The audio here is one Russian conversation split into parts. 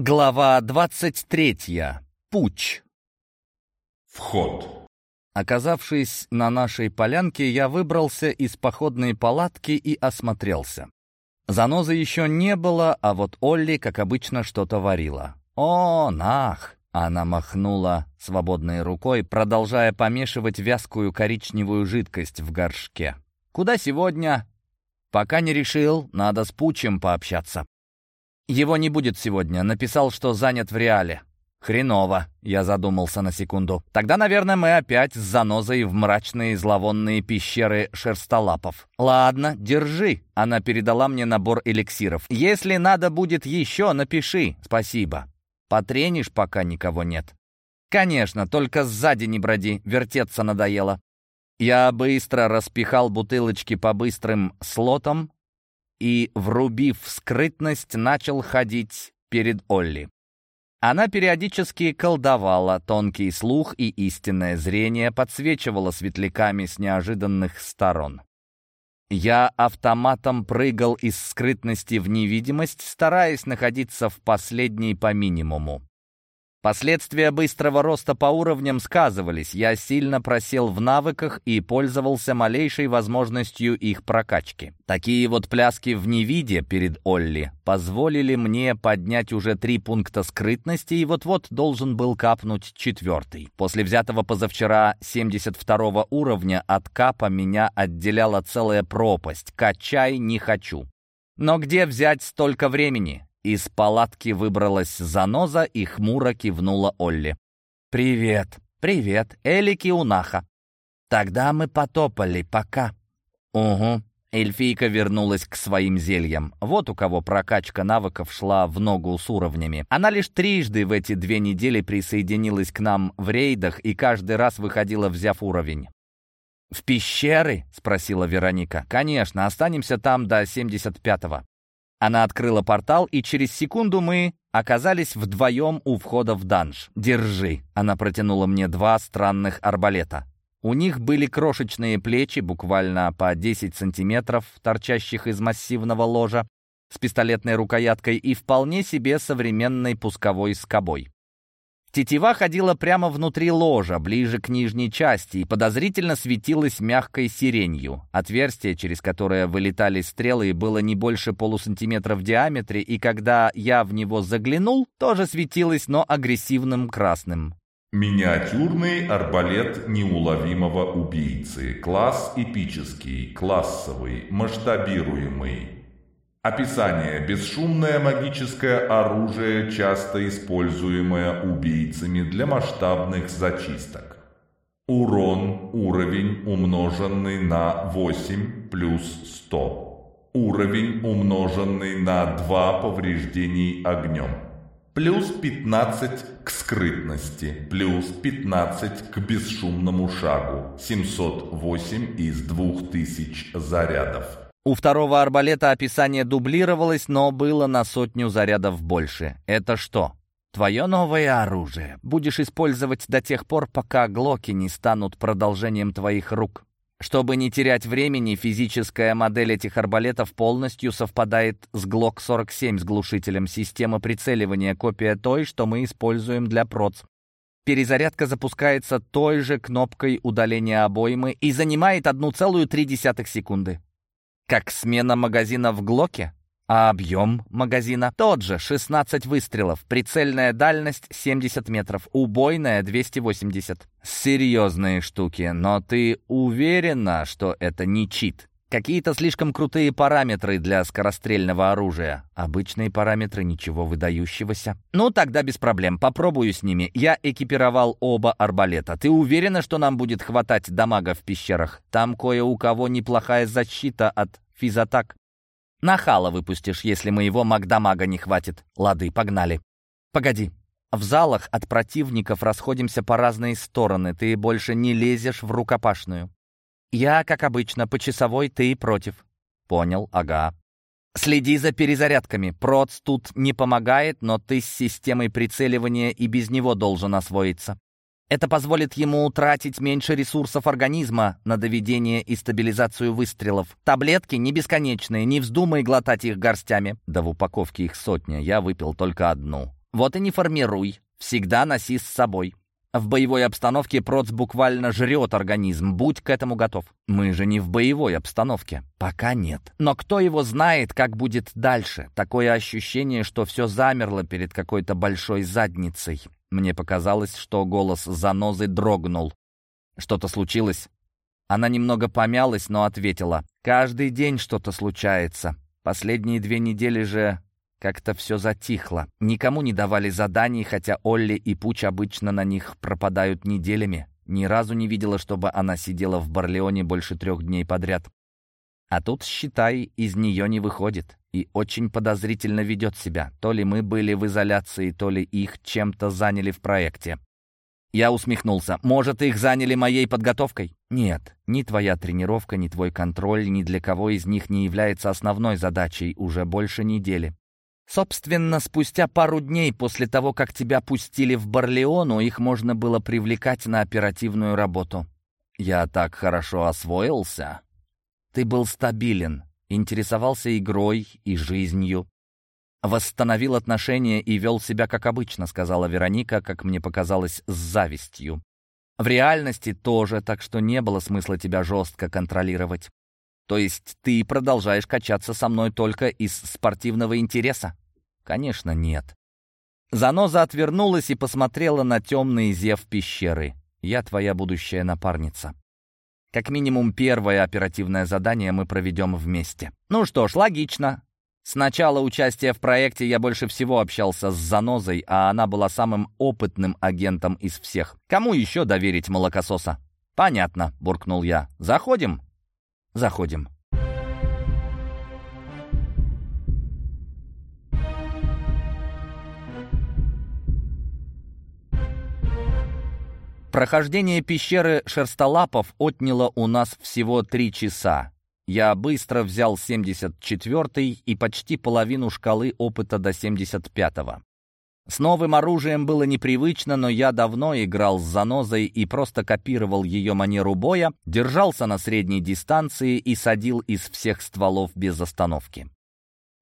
Глава 23. Путь. Вход. Оказавшись на нашей полянке, я выбрался из походной палатки и осмотрелся. Занозы еще не было, а вот Олли, как обычно, что-то варила. «О, нах!» Она махнула свободной рукой, продолжая помешивать вязкую коричневую жидкость в горшке. «Куда сегодня?» «Пока не решил, надо с Пучем пообщаться». «Его не будет сегодня. Написал, что занят в реале». «Хреново», — я задумался на секунду. «Тогда, наверное, мы опять с занозой в мрачные зловонные пещеры шерстолапов». «Ладно, держи». Она передала мне набор эликсиров. «Если надо будет еще, напиши. Спасибо. Потренишь, пока никого нет». «Конечно, только сзади не броди, вертеться надоело». Я быстро распихал бутылочки по быстрым слотам, и, врубив скрытность, начал ходить перед Олли. Она периодически колдовала, тонкий слух и истинное зрение подсвечивала светляками с неожиданных сторон. Я автоматом прыгал из скрытности в невидимость, стараясь находиться в последней по минимуму. Последствия быстрого роста по уровням сказывались. Я сильно просел в навыках и пользовался малейшей возможностью их прокачки. Такие вот пляски в невиде перед Олли позволили мне поднять уже три пункта скрытности и вот-вот должен был капнуть четвертый. После взятого позавчера 72 уровня от капа меня отделяла целая пропасть. Качай не хочу. Но где взять столько времени? Из палатки выбралась заноза и хмуро кивнула Олли. «Привет, привет, Элики Унаха. Тогда мы потопали, пока». «Угу». Эльфийка вернулась к своим зельям. Вот у кого прокачка навыков шла в ногу с уровнями. Она лишь трижды в эти две недели присоединилась к нам в рейдах и каждый раз выходила, взяв уровень. «В пещеры?» — спросила Вероника. «Конечно, останемся там до 75-го». Она открыла портал, и через секунду мы оказались вдвоем у входа в данж. «Держи!» Она протянула мне два странных арбалета. У них были крошечные плечи, буквально по 10 сантиметров, торчащих из массивного ложа, с пистолетной рукояткой и вполне себе современной пусковой скобой. Тетива ходила прямо внутри ложа, ближе к нижней части, и подозрительно светилась мягкой сиренью. Отверстие, через которое вылетали стрелы, было не больше полусантиметра в диаметре, и когда я в него заглянул, тоже светилось, но агрессивным красным. Миниатюрный арбалет неуловимого убийцы. Класс эпический, классовый, масштабируемый. Описание. Бесшумное магическое оружие, часто используемое убийцами для масштабных зачисток. Урон уровень умноженный на 8 плюс 100. Уровень умноженный на 2 повреждений огнем. Плюс 15 к скрытности, плюс 15 к бесшумному шагу. 708 из 2000 зарядов. У второго арбалета описание дублировалось, но было на сотню зарядов больше. Это что? Твое новое оружие. Будешь использовать до тех пор, пока глоки не станут продолжением твоих рук. Чтобы не терять времени, физическая модель этих арбалетов полностью совпадает с ГЛОК-47 с глушителем. Система прицеливания копия той, что мы используем для проц. Перезарядка запускается той же кнопкой удаления обоймы и занимает 1,3 секунды. Как смена магазина в Глоке? А объем магазина тот же, 16 выстрелов, прицельная дальность 70 метров, убойная 280. Серьезные штуки, но ты уверена, что это не чит? Какие-то слишком крутые параметры для скорострельного оружия. Обычные параметры, ничего выдающегося. Ну, тогда без проблем, попробую с ними. Я экипировал оба арбалета. Ты уверена, что нам будет хватать дамага в пещерах? Там кое у кого неплохая защита от физатак. Нахала выпустишь, если моего магдамага не хватит. Лады, погнали. Погоди. В залах от противников расходимся по разные стороны. Ты больше не лезешь в рукопашную. Я, как обычно, по часовой, ты против. Понял, ага. Следи за перезарядками. Проц тут не помогает, но ты с системой прицеливания и без него должен освоиться. Это позволит ему тратить меньше ресурсов организма на доведение и стабилизацию выстрелов. Таблетки не бесконечные, не вздумай глотать их горстями. Да в упаковке их сотня, я выпил только одну. Вот и не формируй. Всегда носи с собой. В боевой обстановке проц буквально жрет организм. Будь к этому готов. Мы же не в боевой обстановке. Пока нет. Но кто его знает, как будет дальше? Такое ощущение, что все замерло перед какой-то большой задницей. Мне показалось, что голос занозы дрогнул. Что-то случилось? Она немного помялась, но ответила. «Каждый день что-то случается. Последние две недели же как-то все затихло. Никому не давали заданий, хотя Олли и Пуч обычно на них пропадают неделями. Ни разу не видела, чтобы она сидела в Барлеоне больше трех дней подряд. А тут, считай, из нее не выходит. И очень подозрительно ведет себя. То ли мы были в изоляции, то ли их чем-то заняли в проекте. Я усмехнулся. «Может, их заняли моей подготовкой?» «Нет, ни твоя тренировка, ни твой контроль, ни для кого из них не является основной задачей уже больше недели. Собственно, спустя пару дней после того, как тебя пустили в Барлеону, их можно было привлекать на оперативную работу. Я так хорошо освоился. Ты был стабилен, интересовался игрой и жизнью. Восстановил отношения и вел себя как обычно, сказала Вероника, как мне показалось, с завистью. В реальности тоже, так что не было смысла тебя жестко контролировать. То есть ты продолжаешь качаться со мной только из спортивного интереса? Конечно, нет. Заноза отвернулась и посмотрела на темный зев пещеры. Я твоя будущая напарница. Как минимум первое оперативное задание мы проведем вместе. Ну что ж, логично. С начала участия в проекте я больше всего общался с Занозой, а она была самым опытным агентом из всех. Кому еще доверить молокососа? «Понятно», — буркнул я. «Заходим?» Заходим. Прохождение пещеры шерстолапов отняло у нас всего три часа. Я быстро взял 74-й и почти половину шкалы опыта до 75-го. С новым оружием было непривычно, но я давно играл с занозой и просто копировал ее манеру боя, держался на средней дистанции и садил из всех стволов без остановки.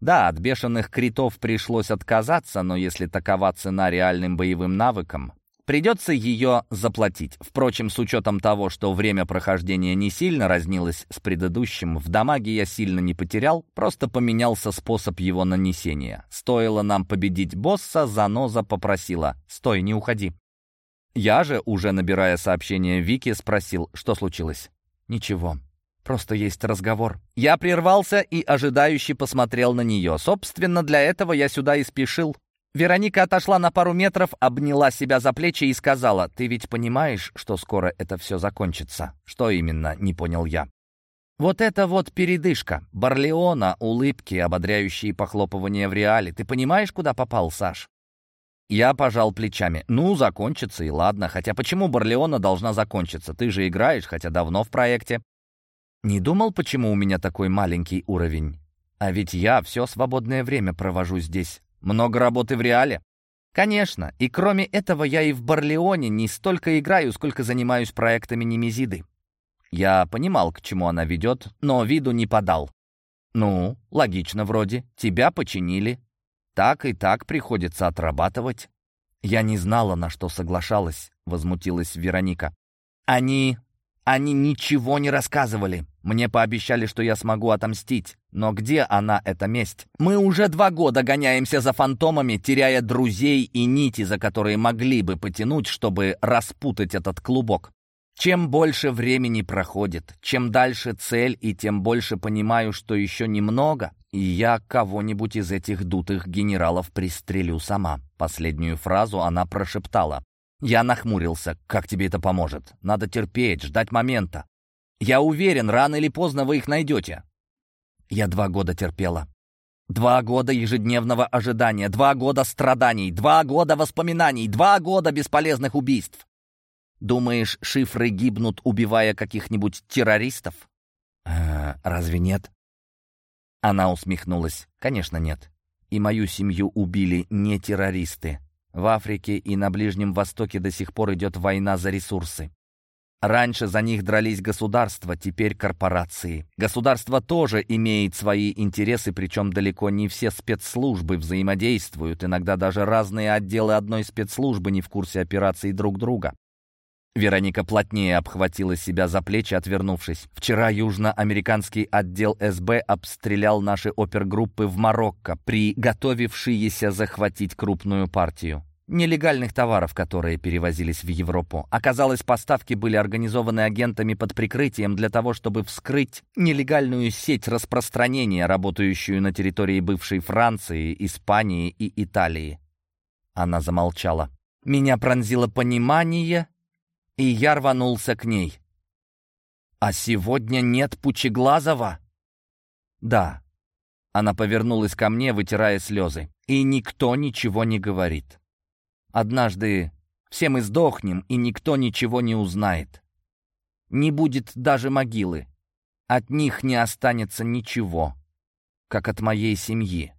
Да, от бешеных критов пришлось отказаться, но если такова цена реальным боевым навыкам, Придется ее заплатить. Впрочем, с учетом того, что время прохождения не сильно разнилось с предыдущим, в дамаге я сильно не потерял, просто поменялся способ его нанесения. Стоило нам победить босса, Заноза попросила «Стой, не уходи». Я же, уже набирая сообщение Вики, спросил, что случилось. «Ничего, просто есть разговор». Я прервался и ожидающе посмотрел на нее. Собственно, для этого я сюда и спешил. Вероника отошла на пару метров, обняла себя за плечи и сказала, «Ты ведь понимаешь, что скоро это все закончится?» «Что именно?» — не понял я. «Вот это вот передышка. Барлеона, улыбки, ободряющие похлопывания в реале. Ты понимаешь, куда попал, Саш?» Я пожал плечами. «Ну, закончится и ладно. Хотя почему Барлеона должна закончиться? Ты же играешь, хотя давно в проекте». «Не думал, почему у меня такой маленький уровень? А ведь я все свободное время провожу здесь. Много работы в реале? Конечно, и кроме этого я и в Барлеоне не столько играю, сколько занимаюсь проектами Немезиды. Я понимал, к чему она ведет, но виду не подал. Ну, логично вроде, тебя починили. Так и так приходится отрабатывать. Я не знала, на что соглашалась, возмутилась Вероника. Они они ничего не рассказывали. Мне пообещали, что я смогу отомстить. Но где она, эта месть? Мы уже два года гоняемся за фантомами, теряя друзей и нити, за которые могли бы потянуть, чтобы распутать этот клубок. Чем больше времени проходит, чем дальше цель, и тем больше понимаю, что еще немного, и я кого-нибудь из этих дутых генералов пристрелю сама. Последнюю фразу она прошептала. Я нахмурился. «Как тебе это поможет? Надо терпеть, ждать момента. Я уверен, рано или поздно вы их найдете». Я два года терпела. Два года ежедневного ожидания, два года страданий, два года воспоминаний, два года бесполезных убийств. Думаешь, шифры гибнут, убивая каких-нибудь террористов? Э, разве нет? Она усмехнулась. Конечно, нет. И мою семью убили не террористы. В Африке и на Ближнем Востоке до сих пор идет война за ресурсы. Раньше за них дрались государства, теперь корпорации. Государство тоже имеет свои интересы, причем далеко не все спецслужбы взаимодействуют. Иногда даже разные отделы одной спецслужбы не в курсе операций друг друга. Вероника плотнее обхватила себя за плечи, отвернувшись. Вчера южноамериканский отдел СБ обстрелял наши опергруппы в Марокко, приготовившиеся захватить крупную партию нелегальных товаров, которые перевозились в Европу. Оказалось, поставки были организованы агентами под прикрытием для того, чтобы вскрыть нелегальную сеть распространения, работающую на территории бывшей Франции, Испании и Италии. Она замолчала. Меня пронзило понимание, и я рванулся к ней. «А сегодня нет Пучеглазова?» «Да». Она повернулась ко мне, вытирая слезы. «И никто ничего не говорит. Однажды все мы сдохнем, и никто ничего не узнает. Не будет даже могилы. От них не останется ничего, как от моей семьи».